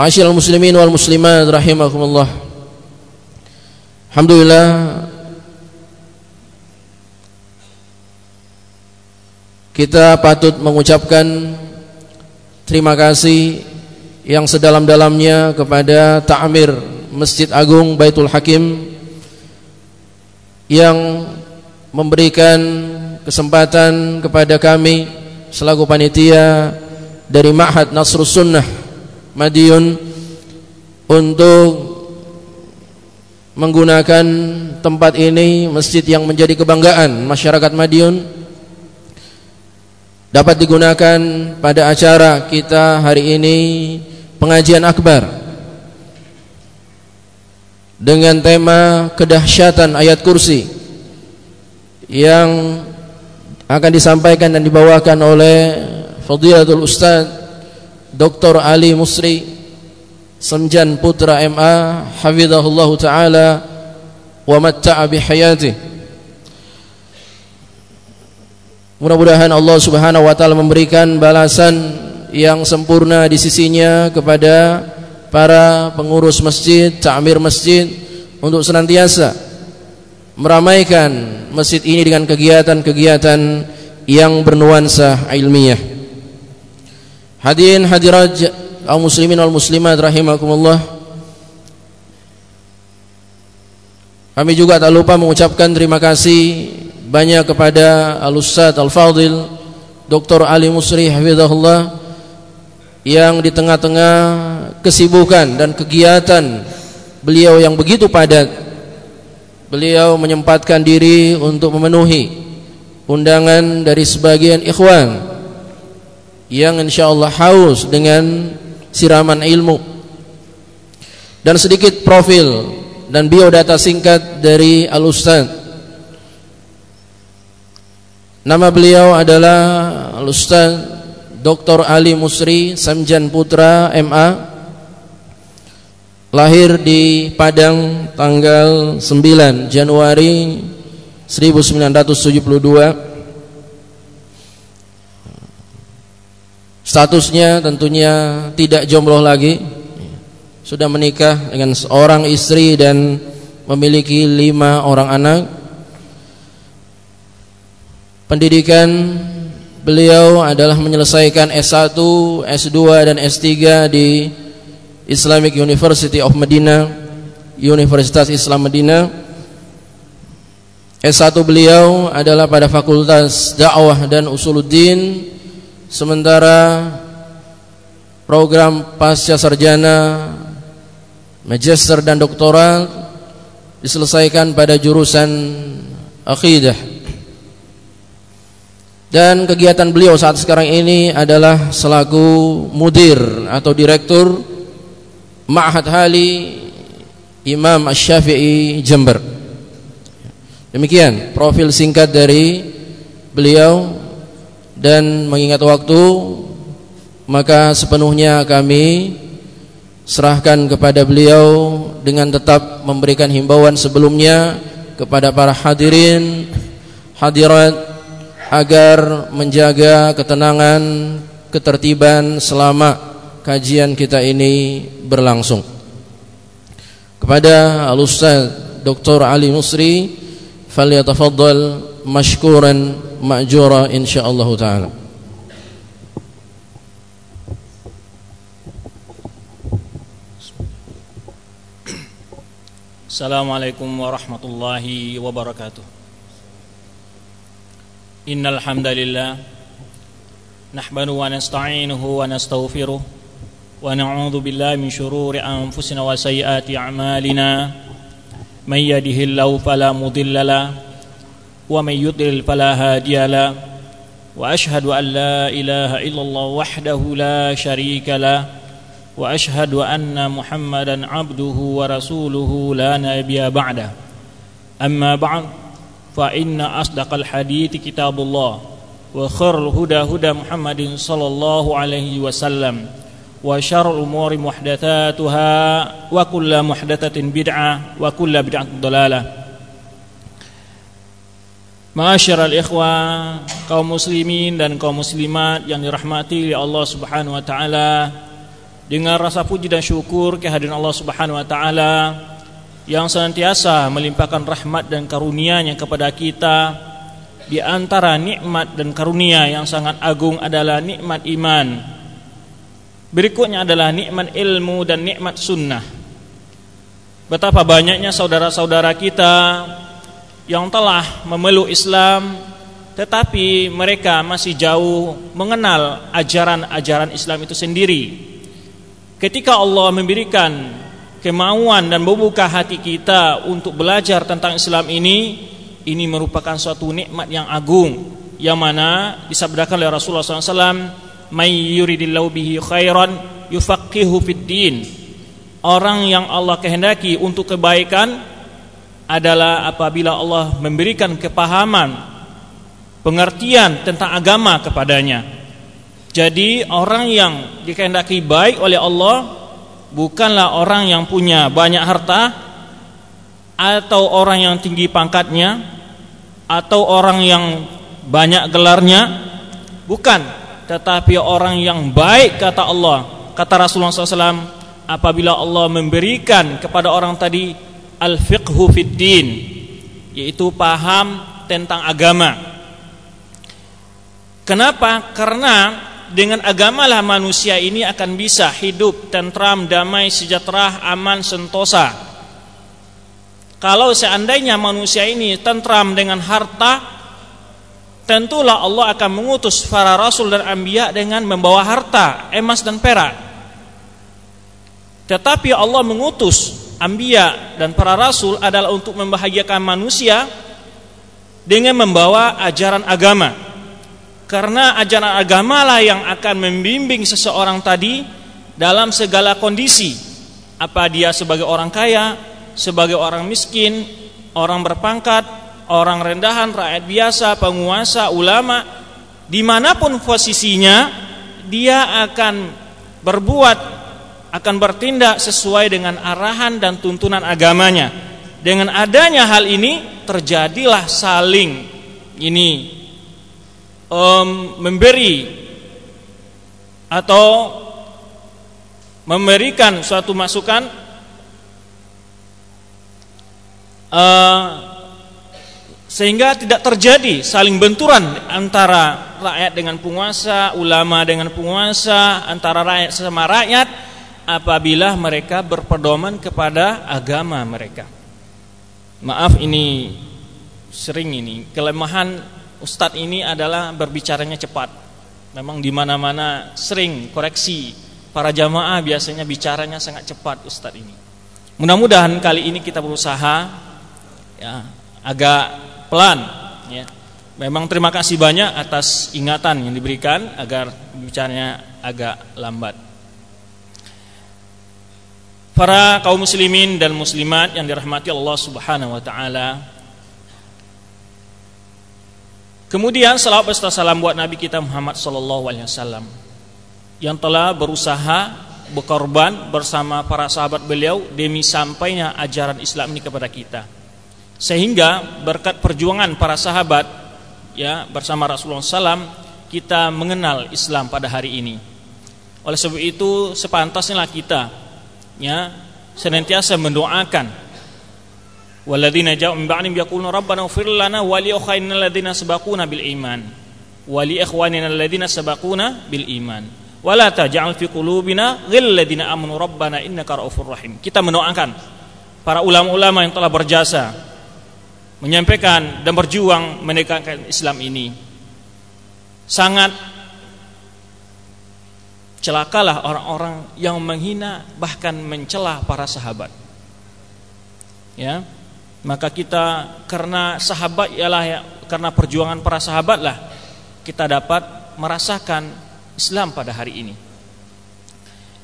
Ma'asyiral muslimin wal muslimat rahimakumullah. Alhamdulillah kita patut mengucapkan terima kasih yang sedalam-dalamnya kepada Ta'mir Masjid Agung Baitul Hakim yang memberikan kesempatan kepada kami selaku panitia dari Ma'had Nasrus Sunnah Madiun untuk menggunakan tempat ini masjid yang menjadi kebanggaan masyarakat Madiun dapat digunakan pada acara kita hari ini pengajian akbar dengan tema kedahsyatan ayat kursi yang akan disampaikan dan dibawakan oleh Fadilatul Ustaz Dr. Ali Musri Semjan Putra MA Hafizahullah Ta'ala wa matta'a bihayatih Mudah-mudahan Allah Subhanahu wa taala memberikan balasan yang sempurna di sisinya kepada para pengurus masjid, ta'mir masjid untuk senantiasa meramaikan masjid ini dengan kegiatan-kegiatan yang bernuansa ilmiah. Hadirin hadirat kaum muslimin wal muslimat rahimakumullah. Kami juga tak lupa mengucapkan terima kasih banyak kepada Al-Ustaz Al-Fadil Dr. Ali Musri hafizahullah yang di tengah-tengah kesibukan dan kegiatan beliau yang begitu padat beliau menyempatkan diri untuk memenuhi undangan dari sebagian ikhwan yang insyaallah haus dengan siraman ilmu. Dan sedikit profil dan biodata singkat dari Al-Ustaz. Nama beliau adalah Al-Ustaz Dr. Ali Musri Samjan Putra MA lahir di Padang tanggal 9 Januari 1972 statusnya tentunya tidak jomblo lagi sudah menikah dengan seorang istri dan memiliki lima orang anak pendidikan Beliau adalah menyelesaikan S1, S2 dan S3 di Islamic University of Medina, Universitas Islam Medina. S1 beliau adalah pada Fakultas Dakwah dan Usuluddin, sementara program pasca sarjana, magister dan doktoral diselesaikan pada jurusan akidah dan kegiatan beliau saat sekarang ini adalah selaku mudir atau direktur Ma'had Hali Imam Asy-Syafi'i Jember. Demikian profil singkat dari beliau dan mengingat waktu maka sepenuhnya kami serahkan kepada beliau dengan tetap memberikan himbauan sebelumnya kepada para hadirin hadirat agar menjaga ketenangan, ketertiban selama kajian kita ini berlangsung. Kepada Al-Ustaz Dr. Ali Musri, falyatafaddal mashkuran ma'jura insyaallah taala. Assalamualaikum warahmatullahi wabarakatuh. Innal hamdalillah nahmadu wa nasta'inuhu wa nastaghfiruh wa na'udzu billahi min shururi anfusina wa sayyiati a'malina. May yahdihillahu fala mudilla lahu ومن يضلل فلا هادي له وأشهد أن لا إله إلا الله وحده لا شريك له وأشهد أن محمدا عبده ورسوله لا نبي بعده أما بعد فإن أصدق الحديث كتاب الله وخير الهدى هدى محمد صلى الله عليه وسلم وشر الأمور محدثاتها وكل محدثة بدعة وكل بدعة ضلالة Ma'asyiral ikhwah, kaum muslimin dan kaum muslimat yang dirahmati oleh Allah Subhanahu wa taala. dengan rasa puji dan syukur kehadiran Allah Subhanahu wa taala yang senantiasa melimpahkan rahmat dan karunia-Nya kepada kita di antara nikmat dan karunia yang sangat agung adalah nikmat iman. Berikutnya adalah nikmat ilmu dan nikmat sunnah. Betapa banyaknya saudara-saudara kita yang telah memeluk Islam tetapi mereka masih jauh mengenal ajaran-ajaran Islam itu sendiri. Ketika Allah memberikan kemauan dan membuka hati kita untuk belajar tentang Islam ini, ini merupakan suatu nikmat yang agung yang mana disabdakan oleh Rasulullah SAW, "May yuridillahu bihi khairan yufaqihu fid din." Orang yang Allah kehendaki untuk kebaikan adalah apabila Allah memberikan kepahaman, pengertian tentang agama kepadanya. Jadi orang yang dikehendaki baik oleh Allah bukanlah orang yang punya banyak harta atau orang yang tinggi pangkatnya atau orang yang banyak gelarnya, bukan, tetapi orang yang baik kata Allah. Kata Rasulullah SAW, apabila Allah memberikan kepada orang tadi al-fiqhu fid din yaitu paham tentang agama. Kenapa? Karena dengan agamalah manusia ini akan bisa hidup tentram, damai, sejahtera, aman, sentosa. Kalau seandainya manusia ini tentram dengan harta, tentulah Allah akan mengutus para rasul dan anbiya dengan membawa harta, emas dan perak. Tetapi Allah mengutus Ambia dan para rasul adalah untuk membahagiakan manusia dengan membawa ajaran agama. Karena ajaran agama lah yang akan membimbing seseorang tadi dalam segala kondisi. Apa dia sebagai orang kaya, sebagai orang miskin, orang berpangkat, orang rendahan, rakyat biasa, penguasa, ulama, di mana pun posisinya, dia akan berbuat akan bertindak sesuai dengan arahan dan tuntunan agamanya. Dengan adanya hal ini terjadilah saling ini um, memberi atau memberikan suatu masukan uh, sehingga tidak terjadi saling benturan antara rakyat dengan penguasa, ulama dengan penguasa, antara rakyat sama rakyat apabila mereka berpedoman kepada agama mereka. Maaf ini sering ini kelemahan ustadz ini adalah berbicaranya cepat. Memang di mana-mana sering koreksi para jamaah biasanya bicaranya sangat cepat ustadz ini. Mudah-mudahan kali ini kita berusaha ya agak pelan ya. Memang terima kasih banyak atas ingatan yang diberikan agar bicaranya agak lambat. Para kaum muslimin dan muslimat yang dirahmati Allah Subhanahu wa taala. Kemudian salawat beserta salam buat Nabi kita Muhammad sallallahu alaihi wasallam yang telah berusaha berkorban bersama para sahabat beliau demi sampainya ajaran Islam ini kepada kita. Sehingga berkat perjuangan para sahabat ya bersama Rasulullah SAW kita mengenal Islam pada hari ini. Oleh sebab itu sepantasnya kita ya senantiasa mendoakan. Walladzina ja'u min ba'dihim yaquluna rabbana ighfir lana wa li ikhwanina alladziina sabaquna bil iman. Wa li ikhwanina alladziina sabaquna bil iman. Wa la taj'al fi qulubina ghillal ladzina amanu rabbana innaka ra'ufur rahim. Kita mendoakan para ulama-ulama yang telah berjasa menyampaikan dan berjuang menegakkan Islam ini. Sangat celakalah orang-orang yang menghina bahkan mencela para sahabat. Ya. Maka kita karena sahabat ialah ya, karena perjuangan para sahabatlah kita dapat merasakan Islam pada hari ini.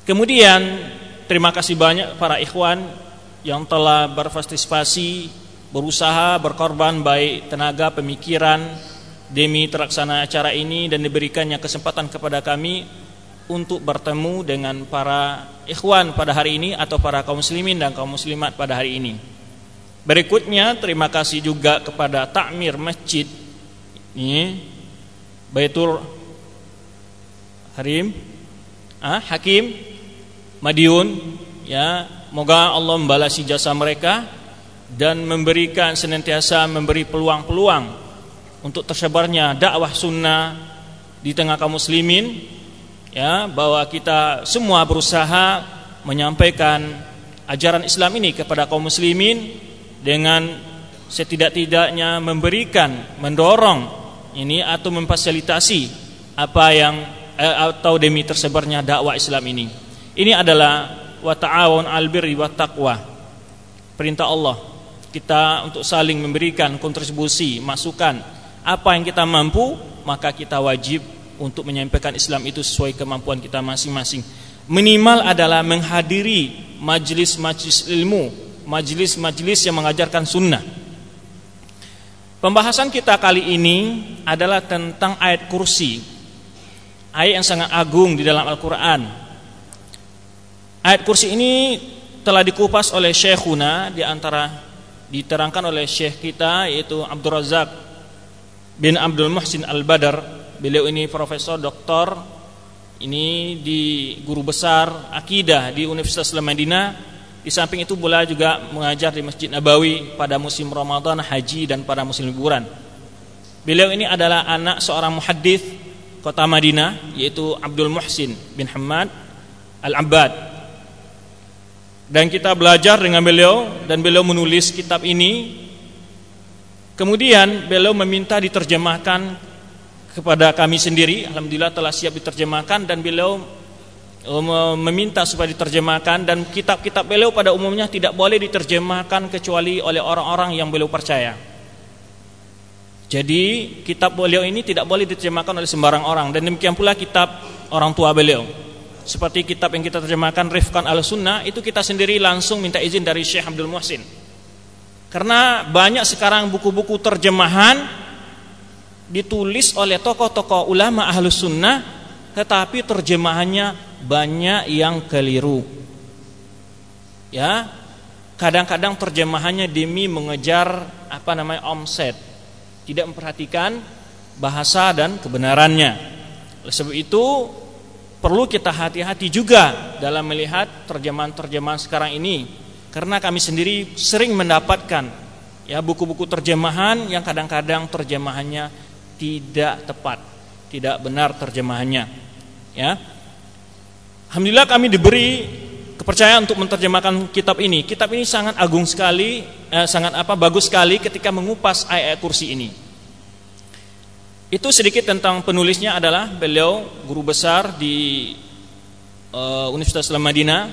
Kemudian terima kasih banyak para ikhwan yang telah berpartisipasi, berusaha, berkorban baik tenaga, pemikiran demi terlaksana acara ini dan diberikannya kesempatan kepada kami untuk bertemu dengan para ikhwan pada hari ini atau para kaum muslimin dan kaum muslimat pada hari ini. Berikutnya terima kasih juga kepada takmir masjid ini Baitul Harim ah, Hakim Madiun ya moga Allah membalasi jasa mereka dan memberikan senantiasa memberi peluang-peluang untuk tersebarnya dakwah sunnah di tengah kaum muslimin ya bahwa kita semua berusaha menyampaikan ajaran Islam ini kepada kaum muslimin dengan setidak-tidaknya memberikan mendorong ini atau memfasilitasi apa yang eh, atau demi tersebarnya dakwah Islam ini ini adalah wa ta'awun 'al birri wat taqwa. Perintah Allah kita untuk saling memberikan kontribusi, masukan apa yang kita mampu, maka kita wajib untuk menyampaikan Islam itu sesuai kemampuan kita masing-masing. Minimal adalah menghadiri majlis-majlis ilmu, majlis-majlis yang mengajarkan sunnah. Pembahasan kita kali ini adalah tentang ayat kursi. Ayat yang sangat agung di dalam Al-Quran Ayat kursi ini telah dikupas oleh Syekhuna di antara diterangkan oleh Syekh kita yaitu Abdul Razak bin Abdul Muhsin Al-Badar. Beliau ini profesor doktor ini di guru besar akidah di Universitas Madinah. Di samping itu pula juga mengajar di Masjid Nabawi pada musim Ramadan, haji dan pada musim liburan. Beliau ini adalah anak seorang muhaddis kota Madinah yaitu Abdul Muhsin bin Hamad Al-Abbad dan kita belajar dengan beliau dan beliau menulis kitab ini kemudian beliau meminta diterjemahkan kepada kami sendiri. Alhamdulillah telah siap diterjemahkan dan beliau eh, meminta supaya diterjemahkan dan kitab-kitab beliau pada umumnya tidak boleh diterjemahkan kecuali oleh orang-orang yang beliau percaya. Jadi kitab beliau ini tidak boleh diterjemahkan oleh sembarang orang. Dan demikian pula kitab orang tua beliau. Seperti kitab yang kita terjemahkan Rifkan al-Sunnah itu kita sendiri langsung minta izin dari Syekh Abdul Muhsin. Karena banyak sekarang buku-buku terjemahan ditulis oleh tokoh-tokoh ulama ahlus sunnah tetapi terjemahannya banyak yang keliru. Ya kadang-kadang terjemahannya demi mengejar apa namanya omset. Tidak memperhatikan bahasa dan kebenarannya. Oleh sebab itu perlu kita hati-hati juga dalam melihat terjemahan-terjemahan sekarang ini. Karena kami sendiri sering mendapatkan ya buku-buku terjemahan yang kadang-kadang terjemahannya tidak tepat, tidak benar terjemahannya. Ya. Alhamdulillah kami diberi kepercayaan untuk menerjemahkan kitab ini. Kitab ini sangat agung sekali, eh, sangat apa bagus sekali ketika mengupas ayat-ayat kursi ini. Itu sedikit tentang penulisnya adalah beliau guru besar di uh, Universitas Islam Madinah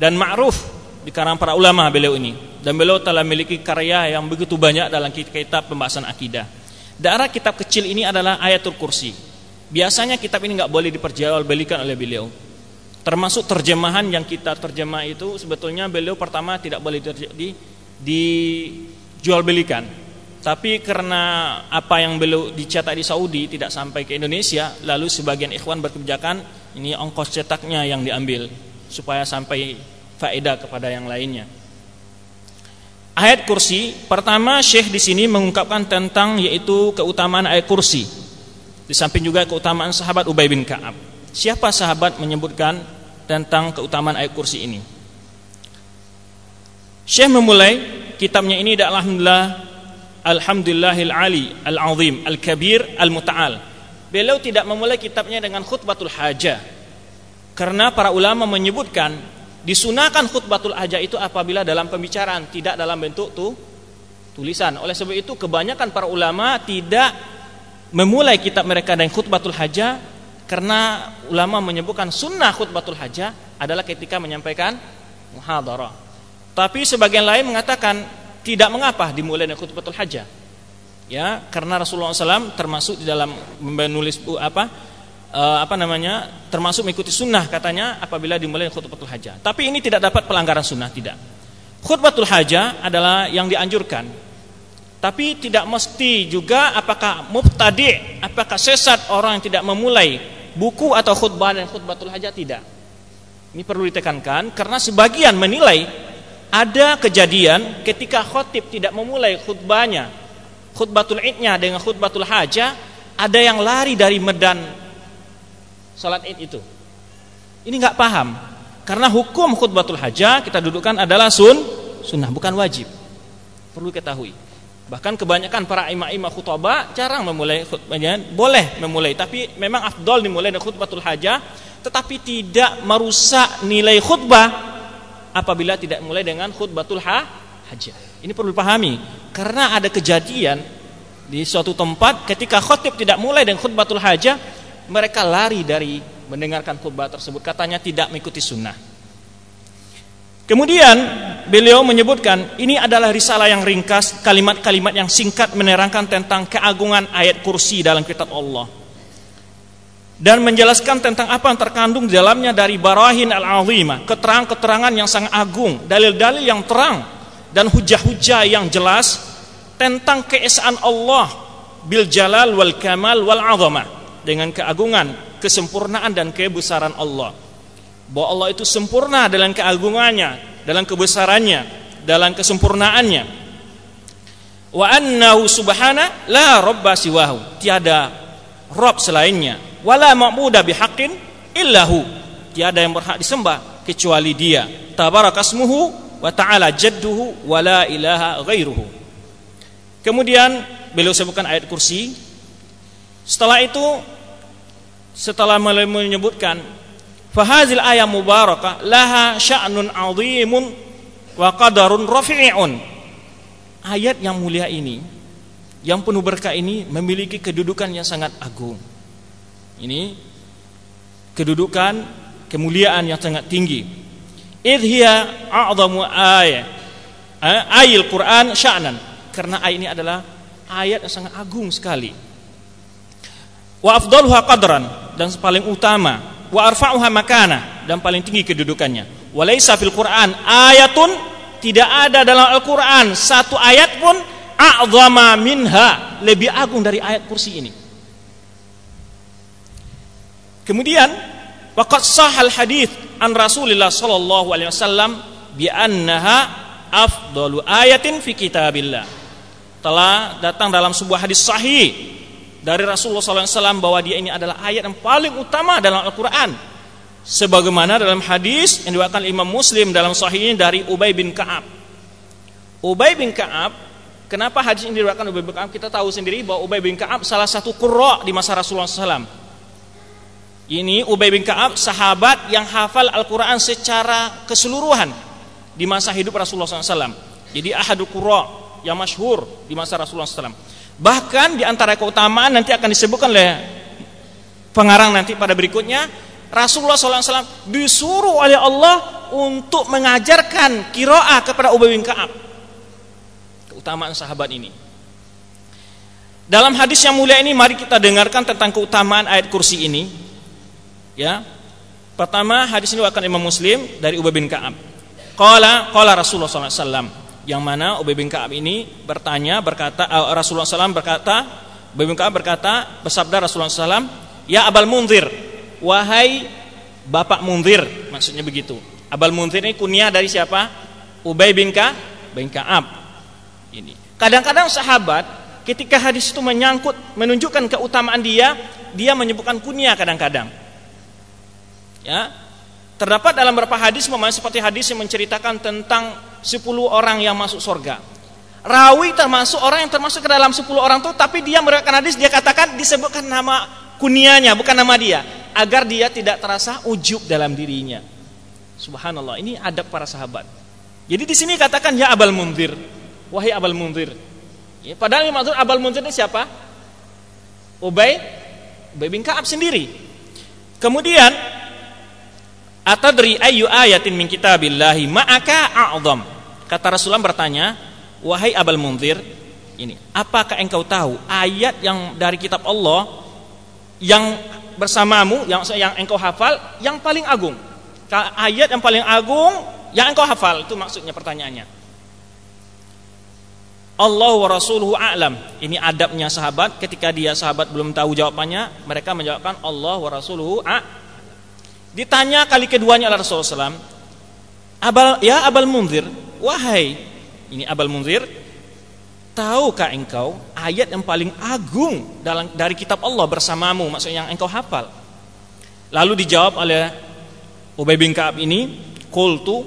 dan ma'ruf di kalangan para ulama beliau ini. Dan beliau telah memiliki karya yang begitu banyak dalam kitab pembahasan akidah. Darah kitab kecil ini adalah ayatul kursi. Biasanya kitab ini nggak boleh diperjualbelikan oleh beliau. Termasuk terjemahan yang kita terjemah itu sebetulnya beliau pertama tidak boleh di, dijual belikan tapi karena apa yang beliau dicetak di Saudi tidak sampai ke Indonesia, lalu sebagian ikhwan berkebijakan ini ongkos cetaknya yang diambil supaya sampai faedah kepada yang lainnya. Ayat kursi pertama Syekh di sini mengungkapkan tentang yaitu keutamaan ayat kursi. Di samping juga keutamaan sahabat Ubay bin Ka'ab. Siapa sahabat menyebutkan tentang keutamaan ayat kursi ini? Syekh memulai kitabnya ini alhamdulillah Alhamdulillahil Ali Al-Azim Al-Kabir Al-Muta'al Beliau tidak memulai kitabnya dengan khutbatul hajah Karena para ulama menyebutkan Disunahkan khutbatul hajah itu apabila dalam pembicaraan Tidak dalam bentuk tuh tulisan Oleh sebab itu kebanyakan para ulama tidak memulai kitab mereka dengan khutbatul hajah Karena ulama menyebutkan sunnah khutbatul hajah Adalah ketika menyampaikan muhadarah Tapi sebagian lain mengatakan tidak mengapa dimulai dengan khutbatul hajah. Ya, karena Rasulullah SAW termasuk di dalam menulis apa uh, apa namanya termasuk mengikuti sunnah katanya apabila dimulai khutbatul hajah. Tapi ini tidak dapat pelanggaran sunnah tidak. Khutbatul hajah adalah yang dianjurkan. Tapi tidak mesti juga apakah mubtadi, apakah sesat orang yang tidak memulai buku atau khutbah dan khutbatul hajah tidak. Ini perlu ditekankan karena sebagian menilai ada kejadian ketika khotib tidak memulai khutbahnya khutbatul idnya dengan khutbatul hajah ada yang lari dari medan salat id itu ini nggak paham Karena hukum khutbatul hajah kita dudukkan adalah sun, sunnah bukan wajib. Perlu ketahui. Bahkan kebanyakan para imam-imam khutbah jarang memulai khutbahnya, boleh memulai, tapi memang afdol dimulai dengan khutbatul hajah, tetapi tidak merusak nilai khutbah apabila tidak mulai dengan khutbatul ha hajah. Ini perlu dipahami karena ada kejadian di suatu tempat ketika khutib tidak mulai dengan khutbatul hajah mereka lari dari mendengarkan khutbah tersebut. Katanya tidak mengikuti sunnah. Kemudian beliau menyebutkan ini adalah risalah yang ringkas kalimat-kalimat yang singkat menerangkan tentang keagungan ayat kursi dalam kitab Allah. Dan menjelaskan tentang apa yang terkandung di dalamnya dari barahin al-azimah keterangan-keterangan yang sangat agung dalil-dalil yang terang dan hujah-hujah yang jelas tentang keesaan Allah bil jalal wal kamal wal azamah dengan keagungan, kesempurnaan dan kebesaran Allah. Bahwa Allah itu sempurna dalam keagungannya, dalam kebesarannya, dalam kesempurnaannya. Wa annahu subhana la rabba siwahu. Tiada rob selainnya. Wala ma'budu bihaqqin illahu. Tiada yang berhak disembah kecuali Dia. Tabarakasmuhu wa ta'ala jadduhu wa la ilaha ghairuhu. Kemudian beliau sebutkan ayat kursi. Setelah itu setelah menyebutkan fahazil ayat mubarakah laha sya'nun 'azimun wa qadarun rafi'un. Ayat yang mulia ini yang penuh berkah ini memiliki kedudukan yang sangat agung. Ini kedudukan kemuliaan yang sangat tinggi. Idh hiya a'zamu ayat eh, ayil Quran sya'nan karena ayat ini adalah ayat yang sangat agung sekali. Wa afdaluha qadran dan paling utama, wa arfa'uha makana dan paling tinggi kedudukannya. Wa laisa fil Qur'an ayatun tidak ada dalam Al-Qur'an satu ayat pun a'zama minha lebih agung dari ayat kursi ini. Kemudian waqad sahal hadis an Rasulillah sallallahu alaihi wasallam bi annaha afdalu ayatin fi kitabillah telah datang dalam sebuah hadis sahih dari Rasulullah SAW bahwa dia ini adalah ayat yang paling utama dalam Al-Quran. Sebagaimana dalam hadis yang diwakilkan Imam Muslim dalam sahihnya dari Ubay bin Kaab. Ubay bin Kaab, kenapa hadis ini diwakilkan Ubay bin Kaab? Kita tahu sendiri bahwa Ubay bin Kaab salah satu qurra di masa Rasulullah SAW. Ini Ubay bin Kaab sahabat yang hafal Al-Quran secara keseluruhan di masa hidup Rasulullah SAW. Jadi ahadu qurra yang masyhur di masa Rasulullah SAW. Bahkan di antara keutamaan nanti akan disebutkan oleh pengarang nanti pada berikutnya Rasulullah SAW disuruh oleh Allah untuk mengajarkan kiroah kepada Ubay bin Kaab. Keutamaan sahabat ini. Dalam hadis yang mulia ini mari kita dengarkan tentang keutamaan ayat kursi ini. Ya. Pertama hadis ini akan Imam Muslim dari Ubay bin Kaab. Qala qala Rasulullah SAW yang mana Ubay bin Ka'ab ini bertanya berkata uh, Rasulullah SAW berkata Ubay bin Ka'ab berkata bersabda Rasulullah SAW ya Abal Munzir wahai Bapak Munzir maksudnya begitu. Abal Munzir ini kunyah dari siapa? Ubay bin Ka'ab bin Ka'ab. Ini. Kadang-kadang sahabat ketika hadis itu menyangkut menunjukkan keutamaan dia dia menyebutkan kunyah kadang-kadang. Ya terdapat dalam beberapa hadis memang seperti hadis yang menceritakan tentang 10 orang yang masuk surga. Rawi termasuk orang yang termasuk ke dalam 10 orang itu tapi dia meriwayatkan hadis dia katakan disebutkan nama kunianya bukan nama dia agar dia tidak terasa ujub dalam dirinya. Subhanallah, ini adab para sahabat. Jadi di sini katakan ya Abal Munzir. Wahai Abal Munzir. Ya, padahal yang maksud Abal Munzir ini siapa? Ubay Ubay bin Ka'ab sendiri. Kemudian Atadri ayu ayatin min kitabillahi ma'aka a'zam. Kata Rasulullah bertanya, "Wahai Abul Munzir, ini, apakah engkau tahu ayat yang dari kitab Allah yang bersamamu yang yang engkau hafal yang paling agung? Ayat yang paling agung yang engkau hafal itu maksudnya pertanyaannya. Allah wa rasuluhu a'lam. Ini adabnya sahabat ketika dia sahabat belum tahu jawabannya, mereka menjawabkan Allah wa rasuluhu Ditanya kali keduanya oleh Rasulullah SAW, Abal, ya Abal Munzir, wahai ini Abal Munzir, tahukah engkau ayat yang paling agung dalam dari kitab Allah bersamamu, maksudnya yang engkau hafal? Lalu dijawab oleh Ubay bin Ka'ab ini qultu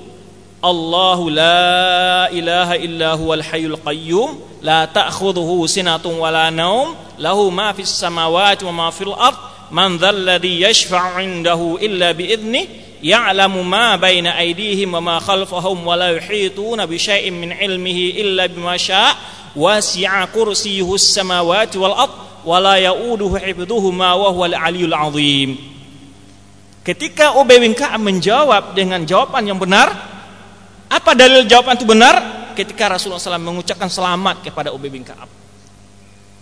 Allahu la ilaha illa huwal hayyul qayyum la ta'khudhuhu sinatun wala naum lahu ma fis samawati wa ma fil ard man dhal ladzi yashfa'u 'indahu illa bi idnihi ya'lamu ma baina aydihim wa ma khalfahum wa la yuhituna bi syai'in min 'ilmihi illa bima syaa' wasi'a kursiyyuhu samawati wal ard wa la ya'uduhu hifdhuhuma wa huwal 'aliyyul 'azim Ketika Ubay bin Ka'ab menjawab dengan jawaban yang benar, apa dalil jawaban itu benar? Ketika Rasulullah SAW mengucapkan selamat kepada Ubay bin Ka'ab.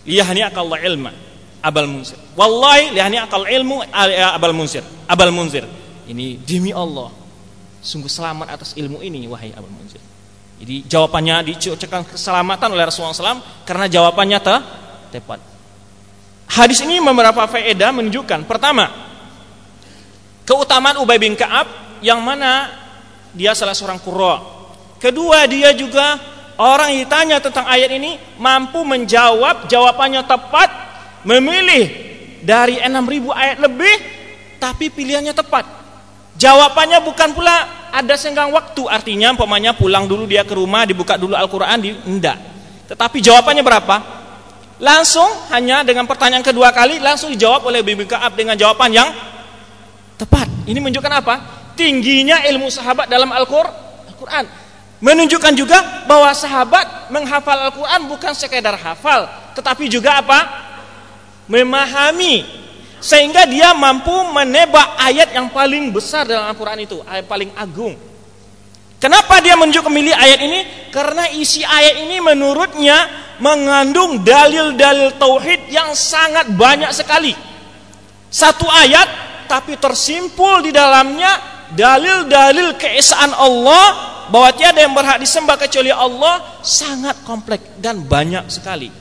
Liyahni akallah ilma abal munzir. Wallahi liyahni akal ilmu abal munzir. Abal munzir. Ini demi Allah. Sungguh selamat atas ilmu ini wahai abal munzir. Jadi jawabannya diucapkan keselamatan oleh Rasulullah SAW karena jawabannya te tepat. Hadis ini beberapa faedah menunjukkan. Pertama, keutamaan Ubay bin Ka'ab yang mana dia salah seorang qurra. Kedua, dia juga orang yang ditanya tentang ayat ini mampu menjawab jawabannya tepat, memilih dari 6000 ayat lebih tapi pilihannya tepat. Jawabannya bukan pula ada senggang waktu, artinya umpamanya pulang dulu dia ke rumah, dibuka dulu Al-Qur'an di enggak. Tetapi jawabannya berapa? Langsung hanya dengan pertanyaan kedua kali langsung dijawab oleh Bibi Ka'ab dengan jawaban yang tepat. Ini menunjukkan apa? tingginya ilmu sahabat dalam Al-Quran. Menunjukkan juga bahwa sahabat menghafal Al-Quran bukan sekedar hafal, tetapi juga apa? Memahami. Sehingga dia mampu menebak ayat yang paling besar dalam Al-Quran itu, ayat paling agung. Kenapa dia menunjuk memilih ayat ini? Karena isi ayat ini menurutnya mengandung dalil-dalil tauhid yang sangat banyak sekali. Satu ayat tapi tersimpul di dalamnya dalil-dalil keesaan Allah bahwa tiada yang berhak disembah kecuali Allah sangat kompleks dan banyak sekali.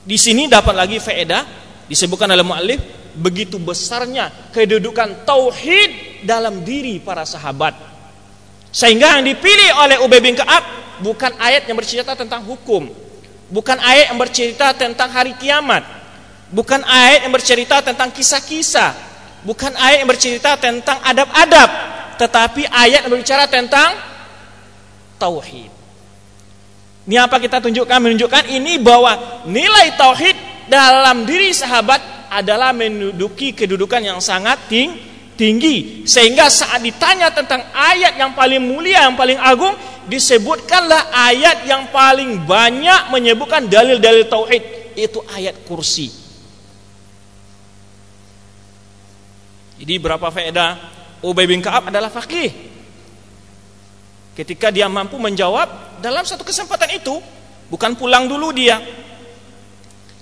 Di sini dapat lagi faedah disebutkan oleh muallif begitu besarnya kedudukan tauhid dalam diri para sahabat. Sehingga yang dipilih oleh Ubay bin Ka'ab bukan ayat yang bercerita tentang hukum, bukan ayat yang bercerita tentang hari kiamat, bukan ayat yang bercerita tentang kisah-kisah, bukan ayat yang bercerita tentang adab-adab, tetapi ayat yang berbicara tentang tauhid. Ini apa kita tunjukkan? Menunjukkan ini bahwa nilai tauhid dalam diri sahabat adalah menduduki kedudukan yang sangat tinggi sehingga saat ditanya tentang ayat yang paling mulia yang paling agung disebutkanlah ayat yang paling banyak menyebutkan dalil-dalil tauhid itu ayat kursi Jadi berapa faedah? Ubay bin Ka'ab adalah faqih. Ketika dia mampu menjawab dalam satu kesempatan itu, bukan pulang dulu dia.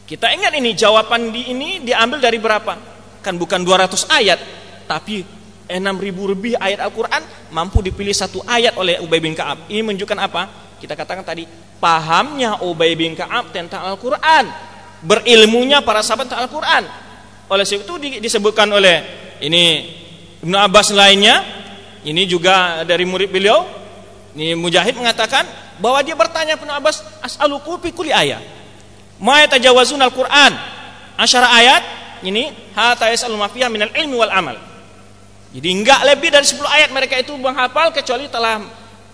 Kita ingat ini jawaban di ini diambil dari berapa? Kan bukan 200 ayat, tapi 6000 lebih ayat Al-Qur'an mampu dipilih satu ayat oleh Ubay bin Ka'ab. Ini menunjukkan apa? Kita katakan tadi, pahamnya Ubay bin Ka'ab tentang Al-Qur'an, berilmunya para sahabat tentang Al-Qur'an. Oleh itu disebutkan oleh ini Ibnu Abbas lainnya ini juga dari murid beliau ini Mujahid mengatakan bahwa dia bertanya Ibnu Abbas as'aluku fi kulli ayat ma yatajawazun al-Qur'an asyara ayat ini hatta yas'alu ma fiha minal ilmi wal amal jadi enggak lebih dari 10 ayat mereka itu menghafal kecuali telah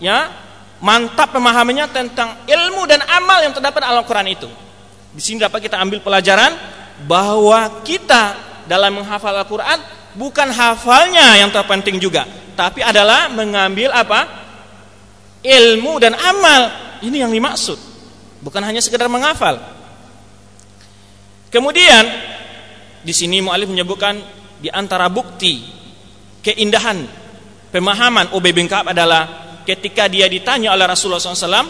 ya mantap pemahamannya tentang ilmu dan amal yang terdapat dalam Al-Qur'an itu. Di sini dapat kita ambil pelajaran bahwa kita dalam menghafal Al-Qur'an bukan hafalnya yang terpenting juga, tapi adalah mengambil apa? Ilmu dan amal. Ini yang dimaksud. Bukan hanya sekedar menghafal. Kemudian di sini mualif menyebutkan di antara bukti keindahan pemahaman Ubay bin Ka'ab adalah ketika dia ditanya oleh Rasulullah SAW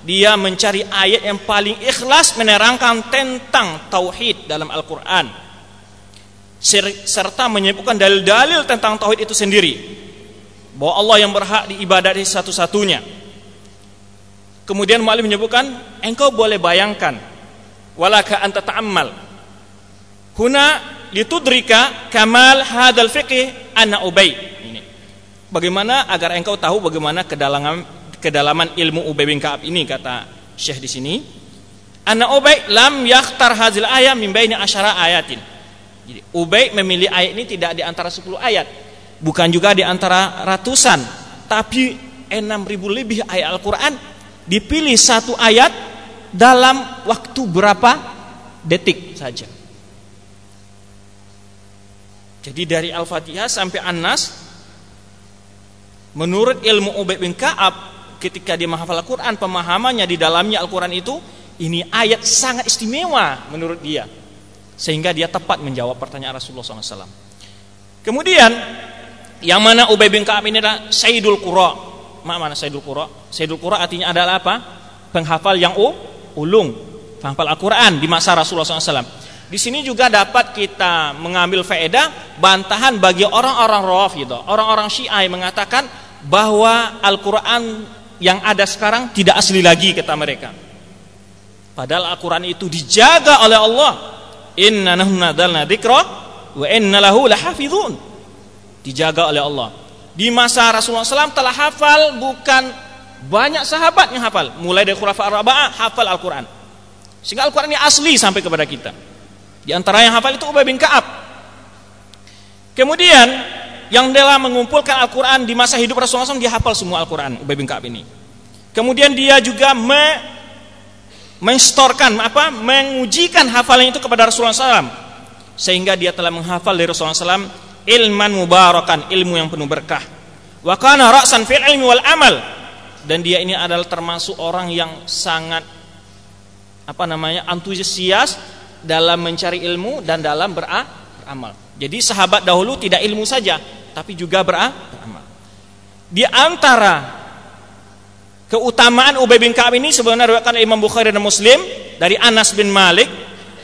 dia mencari ayat yang paling ikhlas menerangkan tentang tauhid dalam Al-Quran serta menyebutkan dalil-dalil tentang tauhid itu sendiri bahwa Allah yang berhak diibadati satu-satunya. Kemudian Mu'alim menyebutkan engkau boleh bayangkan walaka anta ta'ammal. Huna litudrika kamal hadal fiqih anna ubay. Ini. Bagaimana agar engkau tahu bagaimana kedalaman kedalaman ilmu Ubay bin Ka'ab ini kata Syekh di sini. Anna ubay lam yakhtar hazil ayat min baini asyara ayatin. Jadi Ubay memilih ayat ini tidak di antara 10 ayat, bukan juga di antara ratusan, tapi 6000 lebih ayat Al-Qur'an dipilih satu ayat dalam waktu berapa detik saja. Jadi dari Al-Fatihah sampai An-Nas menurut ilmu Ubay bin Ka'ab ketika dia menghafal Al-Quran pemahamannya di dalamnya Al-Quran itu ini ayat sangat istimewa menurut dia sehingga dia tepat menjawab pertanyaan Rasulullah SAW. Kemudian yang mana Ubay bin Ka'ab ini adalah Sayyidul Qura. Mana Sayyidul Qura? Sayyidul Qura artinya adalah apa? Penghafal yang u, ulung, penghafal Al-Quran di masa Rasulullah SAW. Di sini juga dapat kita mengambil faedah bantahan bagi orang-orang Rafidhah, gitu. orang-orang Syiah mengatakan bahwa Al-Qur'an yang ada sekarang tidak asli lagi kata mereka. Padahal Al-Qur'an itu dijaga oleh Allah. Inna nahnu nadzalna dzikra wa inna lahu lahafizun. Dijaga oleh Allah. Di masa Rasulullah SAW telah hafal bukan banyak sahabat yang hafal, mulai dari khulafa arba'ah hafal Al-Qur'an. Sehingga Al-Qur'an ini asli sampai kepada kita. Di antara yang hafal itu Ubay bin Ka'ab. Kemudian yang telah mengumpulkan Al-Quran di masa hidup Rasulullah SAW dia hafal semua Al-Quran Ubay bin Ka'ab ini. Kemudian dia juga me menstorkan apa mengujikan hafalan itu kepada Rasulullah SAW sehingga dia telah menghafal dari Rasulullah SAW ilman mubarakan ilmu yang penuh berkah. Wa kana ra'san fil ilmi wal amal dan dia ini adalah termasuk orang yang sangat apa namanya antusias dalam mencari ilmu dan dalam beramal. Jadi sahabat dahulu tidak ilmu saja, tapi juga beramal. Di antara keutamaan Ubay bin Ka'ab ini sebenarnya diriwayatkan Imam Bukhari dan Muslim dari Anas bin Malik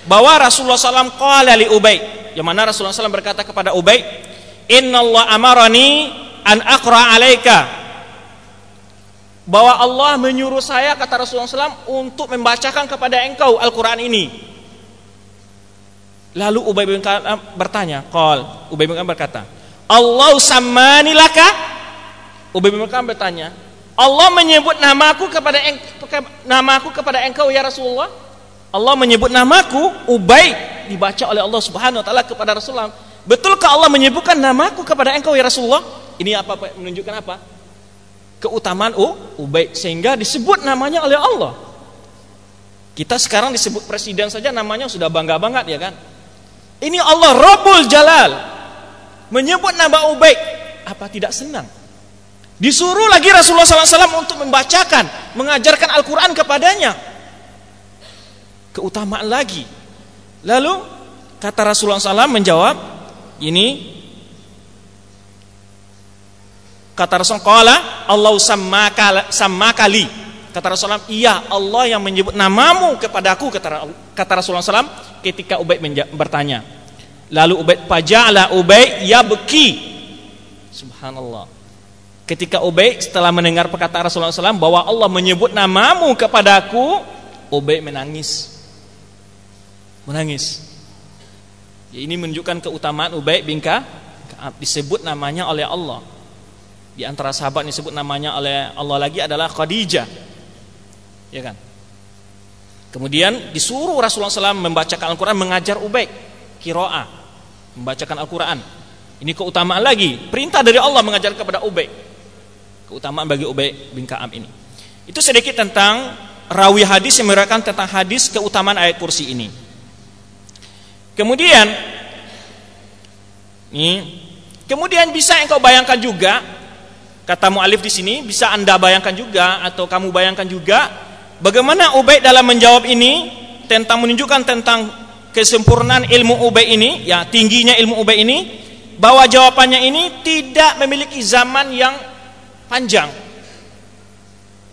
bahwa Rasulullah SAW qala li Ubay, yang mana Rasulullah SAW berkata kepada Ubay, Inna Allah amarani an aqra alaika bahwa Allah menyuruh saya kata Rasulullah SAW untuk membacakan kepada engkau Al-Quran ini Lalu Ubay bin Ka'ab bertanya, "Qal." Ubay bin Ka'ab berkata, "Allah samani laka?" Ubay bin Ka'ab bertanya, "Allah menyebut namaku kepada namaku kepada engkau ya Rasulullah?" Allah menyebut namaku Ubay dibaca oleh Allah Subhanahu wa taala kepada Rasulullah. Betulkah Allah menyebutkan namaku kepada engkau ya Rasulullah? Ini apa menunjukkan apa? Keutamaan U, Ubay sehingga disebut namanya oleh Allah. Kita sekarang disebut presiden saja namanya sudah bangga banget ya kan? Ini Allah Rabbul Jalal menyebut nama Ubay. Apa tidak senang? Disuruh lagi Rasulullah SAW untuk membacakan, mengajarkan Al-Quran kepadanya. Keutamaan lagi. Lalu kata Rasulullah SAW menjawab, ini kata Rasulullah Allah sama kali kata Rasulullah iya Allah yang menyebut namamu kepadaku kata, kata Rasulullah SAW ketika Ubay bertanya. Lalu Ubay paja'ala Ubay yabki. Subhanallah. Ketika Ubay setelah mendengar perkataan Rasulullah SAW bahwa Allah menyebut namamu kepadaku, Ubay menangis. Menangis. Ya, ini menunjukkan keutamaan Ubay bin Ka'ab disebut namanya oleh Allah. Di antara sahabat disebut namanya oleh Allah lagi adalah Khadijah. Ya kan? Kemudian disuruh Rasulullah SAW membacakan Al-Quran mengajar Ubay kiroa membacakan Al-Quran. Ini keutamaan lagi perintah dari Allah mengajar kepada Ubay. Keutamaan bagi Ubay bin Kaab ini. Itu sedikit tentang rawi hadis yang meriwayatkan tentang hadis keutamaan ayat kursi ini. Kemudian ini kemudian bisa engkau bayangkan juga kata mualif di sini bisa Anda bayangkan juga atau kamu bayangkan juga Bagaimana Ubay dalam menjawab ini tentang menunjukkan tentang kesempurnaan ilmu Ubay ini, ya tingginya ilmu Ubay ini, bahwa jawabannya ini tidak memiliki zaman yang panjang.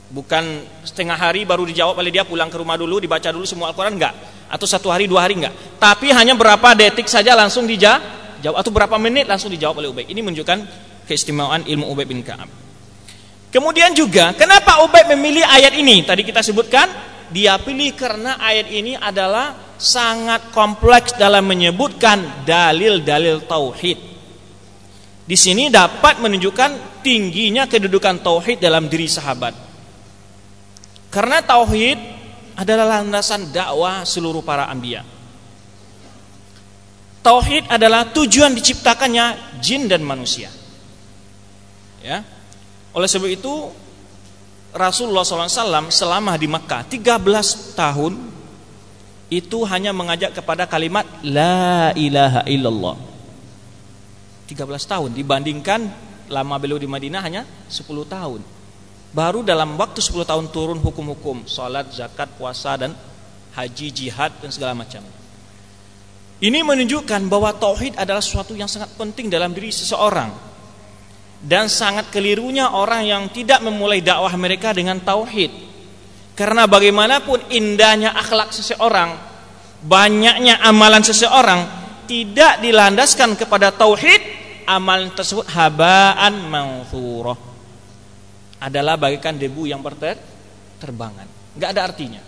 Bukan setengah hari baru dijawab oleh dia pulang ke rumah dulu dibaca dulu semua Al-Qur'an enggak atau satu hari dua hari enggak. Tapi hanya berapa detik saja langsung dijawab atau berapa menit langsung dijawab oleh Ubay. Ini menunjukkan keistimewaan ilmu Ubay bin Ka'ab. Kemudian juga kenapa Ubay memilih ayat ini? Tadi kita sebutkan dia pilih karena ayat ini adalah sangat kompleks dalam menyebutkan dalil-dalil tauhid. Di sini dapat menunjukkan tingginya kedudukan tauhid dalam diri sahabat. Karena tauhid adalah landasan dakwah seluruh para anbiya. Tauhid adalah tujuan diciptakannya jin dan manusia. Ya. Oleh sebab itu Rasulullah SAW selama di Mekah 13 tahun itu hanya mengajak kepada kalimat La ilaha illallah 13 tahun dibandingkan lama beliau di Madinah hanya 10 tahun Baru dalam waktu 10 tahun turun hukum-hukum Salat, zakat, puasa dan haji, jihad dan segala macam Ini menunjukkan bahwa Tauhid adalah sesuatu yang sangat penting dalam diri seseorang dan sangat kelirunya orang yang tidak memulai dakwah mereka dengan tauhid. Karena bagaimanapun indahnya akhlak seseorang, banyaknya amalan seseorang tidak dilandaskan kepada tauhid, amalan tersebut habaan manthurah. Adalah bagikan debu yang berterbangan, nggak ada artinya.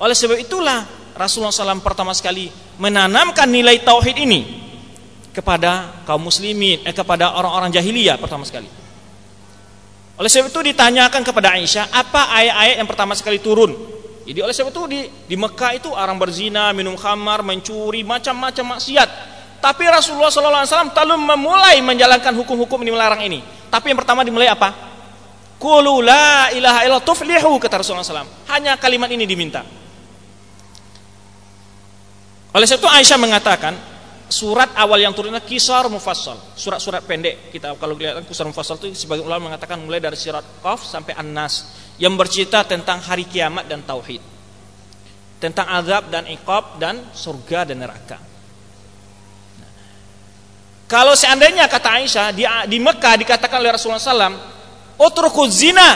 Oleh sebab itulah Rasulullah SAW pertama sekali menanamkan nilai tauhid ini kepada kaum muslimin eh kepada orang-orang jahiliyah pertama sekali. Oleh sebab itu ditanyakan kepada Aisyah, apa ayat-ayat yang pertama sekali turun? Jadi oleh sebab itu di, di Mekah itu orang berzina, minum khamar, mencuri, macam-macam maksiat. Tapi Rasulullah SAW lalu memulai menjalankan hukum-hukum ini melarang ini. Tapi yang pertama dimulai apa? Qulu la ilaha illallah tuflihu kata Rasulullah SAW. Hanya kalimat ini diminta. Oleh sebab itu Aisyah mengatakan, surat awal yang turunnya kisar mufassal surat-surat pendek kita kalau lihat kisar mufassal itu sebagian ulama mengatakan mulai dari surat Qaf sampai An-Nas yang bercerita tentang hari kiamat dan tauhid tentang azab dan iqab dan surga dan neraka kalau seandainya kata Aisyah di, di Mekah dikatakan oleh Rasulullah SAW utruku zina.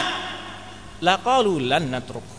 La qalu lan natruk